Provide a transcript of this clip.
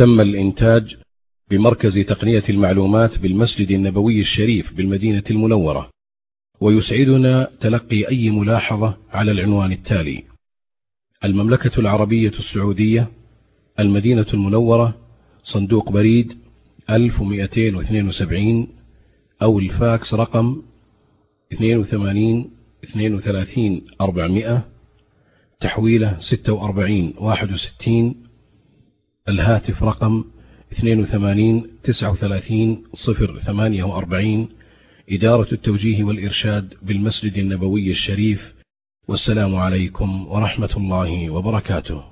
تم الإنتاج بمركز تقنية المعلومات بالمسجد النبوي الشريف بالمدينة المنورة ويسعدنا تلقي أي ملاحظة على العنوان التالي. المملكة العربية السعودية المدينة المنورة صندوق بريد 1272 أو الفاكس رقم 82 32 400 تحويله 46 61 الهاتف رقم 82 39 048 إدارة التوجيه والإرشاد بالمسجد النبوي الشريف والسلام عليكم ورحمة الله وبركاته.